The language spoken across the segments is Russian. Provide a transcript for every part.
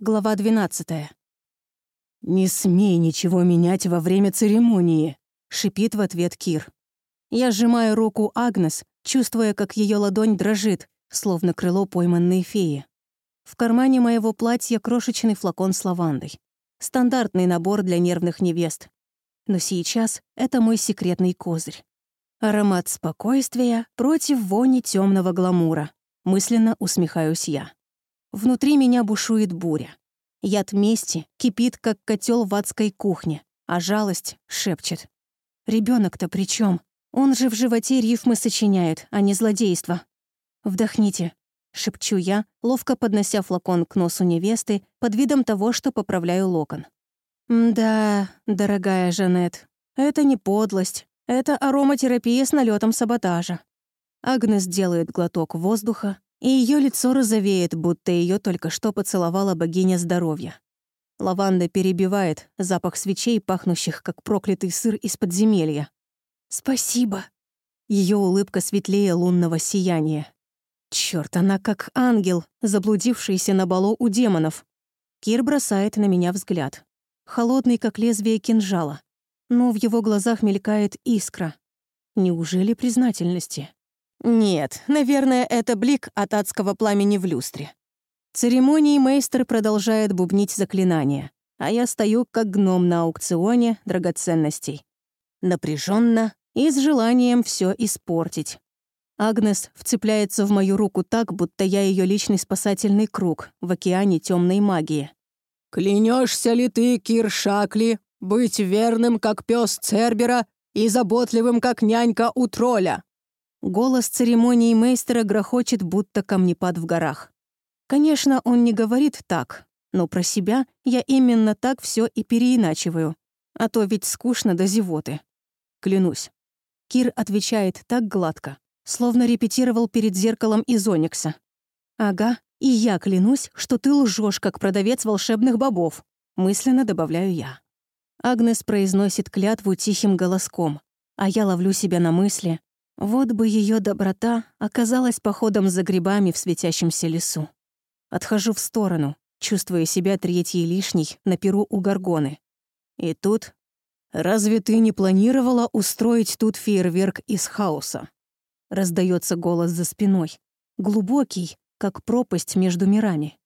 Глава 12. «Не смей ничего менять во время церемонии», — шипит в ответ Кир. Я сжимаю руку Агнес, чувствуя, как ее ладонь дрожит, словно крыло пойманной феи. В кармане моего платья крошечный флакон с лавандой. Стандартный набор для нервных невест. Но сейчас это мой секретный козырь. Аромат спокойствия против вони темного гламура. Мысленно усмехаюсь я. Внутри меня бушует буря. Яд мести кипит, как котел в адской кухне, а жалость шепчет. Ребенок-то при чем? Он же в животе рифмы сочиняет, а не злодейство. Вдохните, шепчу я, ловко поднося флакон к носу невесты под видом того, что поправляю локон. «Да, дорогая Жанет, это не подлость, это ароматерапия с налетом саботажа». Агнес делает глоток воздуха, и ее лицо розовеет, будто ее только что поцеловала богиня здоровья. Лаванда перебивает запах свечей, пахнущих как проклятый сыр из подземелья. «Спасибо». Ее улыбка светлее лунного сияния. Черт, она как ангел, заблудившийся на балу у демонов. Кир бросает на меня взгляд. Холодный, как лезвие кинжала. Но в его глазах мелькает искра. Неужели признательности? Нет, наверное, это блик от адского пламени в люстре. Церемонии мейстер продолжает бубнить заклинания, а я стою, как гном на аукционе драгоценностей. Напряженно и с желанием все испортить. Агнес вцепляется в мою руку так, будто я ее личный спасательный круг в океане темной магии. Клянешься ли ты, Кир Шакли, быть верным, как пес Цербера, и заботливым, как нянька у тролля?» Голос церемонии мейстера грохочет, будто камнепад в горах. Конечно, он не говорит так, но про себя я именно так все и переиначиваю. А то ведь скучно до зевоты. Клянусь. Кир отвечает так гладко, словно репетировал перед зеркалом из Оникса. «Ага, и я клянусь, что ты лжешь, как продавец волшебных бобов», мысленно добавляю я. Агнес произносит клятву тихим голоском, а я ловлю себя на мысли, вот бы ее доброта оказалась походом за грибами в светящемся лесу. Отхожу в сторону, чувствуя себя третьей лишней на перу у горгоны. И тут... «Разве ты не планировала устроить тут фейерверк из хаоса?» Раздается голос за спиной. Глубокий, как пропасть между мирами.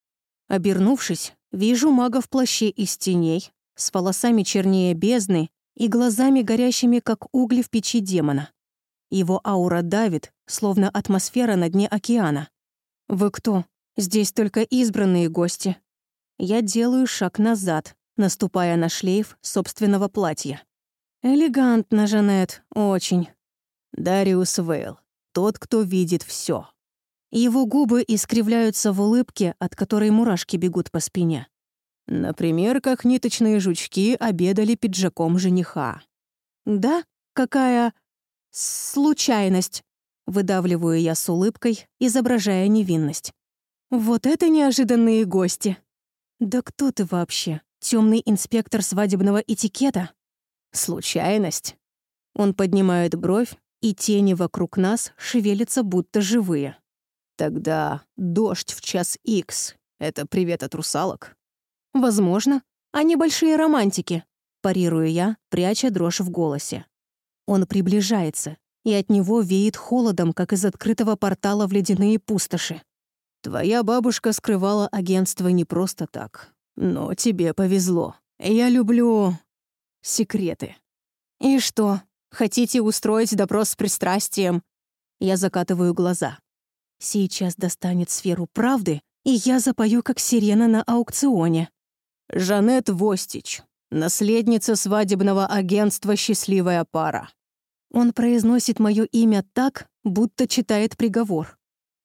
Обернувшись, вижу мага в плаще из теней, с волосами чернее бездны и глазами горящими, как угли в печи демона. Его аура давит, словно атмосфера на дне океана. «Вы кто? Здесь только избранные гости». Я делаю шаг назад, наступая на шлейф собственного платья. «Элегантно, Жанет, очень». Дариус Вейл, тот, кто видит все. Его губы искривляются в улыбке, от которой мурашки бегут по спине. Например, как ниточные жучки обедали пиджаком жениха. «Да? Какая «Случайность», — выдавливаю я с улыбкой, изображая невинность. «Вот это неожиданные гости!» «Да кто ты вообще? Темный инспектор свадебного этикета?» «Случайность?» Он поднимает бровь, и тени вокруг нас шевелятся будто живые. «Тогда дождь в час икс — это привет от русалок?» «Возможно. Они большие романтики», — парирую я, пряча дрожь в голосе. Он приближается, и от него веет холодом, как из открытого портала в ледяные пустоши. Твоя бабушка скрывала агентство не просто так. Но тебе повезло. Я люблю... секреты. И что, хотите устроить допрос с пристрастием? Я закатываю глаза. Сейчас достанет сферу правды, и я запою, как сирена на аукционе. Жанет Востич, наследница свадебного агентства «Счастливая пара». Он произносит мое имя так, будто читает приговор.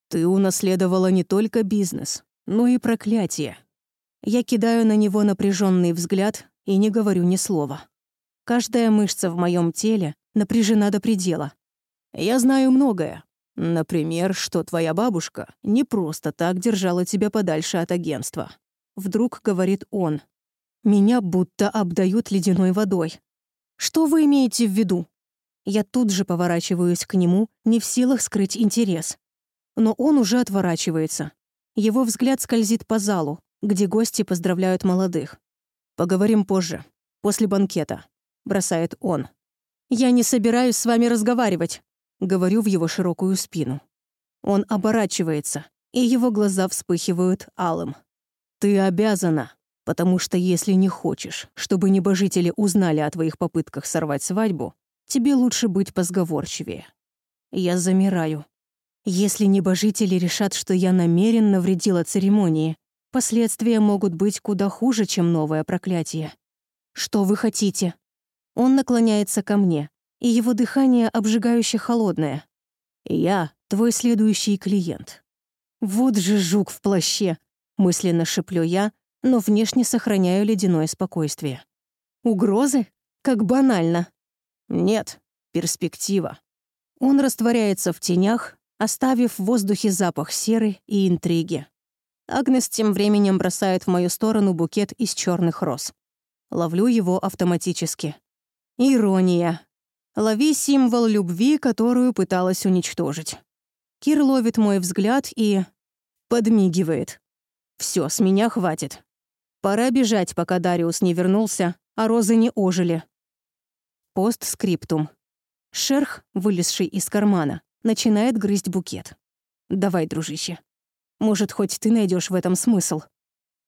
Ты унаследовала не только бизнес, но и проклятие. Я кидаю на него напряженный взгляд и не говорю ни слова. Каждая мышца в моем теле напряжена до предела. Я знаю многое. Например, что твоя бабушка не просто так держала тебя подальше от агентства. Вдруг говорит он. Меня будто обдают ледяной водой. Что вы имеете в виду? Я тут же поворачиваюсь к нему, не в силах скрыть интерес. Но он уже отворачивается. Его взгляд скользит по залу, где гости поздравляют молодых. «Поговорим позже, после банкета», — бросает он. «Я не собираюсь с вами разговаривать», — говорю в его широкую спину. Он оборачивается, и его глаза вспыхивают алым. «Ты обязана, потому что если не хочешь, чтобы небожители узнали о твоих попытках сорвать свадьбу, тебе лучше быть позговорчивее». Я замираю. Если небожители решат, что я намеренно вредила церемонии, последствия могут быть куда хуже, чем новое проклятие. Что вы хотите? Он наклоняется ко мне, и его дыхание обжигающе холодное. Я твой следующий клиент. Вот же жук в плаще, мысленно шеплю я, но внешне сохраняю ледяное спокойствие. Угрозы? Как банально. Нет, перспектива. Он растворяется в тенях, оставив в воздухе запах серы и интриги. Агнес тем временем бросает в мою сторону букет из черных роз. Ловлю его автоматически. Ирония. Лови символ любви, которую пыталась уничтожить. Кир ловит мой взгляд и... подмигивает. Все, с меня хватит. Пора бежать, пока Дариус не вернулся, а розы не ожили. Постскриптум. Шерх, вылезший из кармана, начинает грызть букет. «Давай, дружище. Может, хоть ты найдешь в этом смысл?»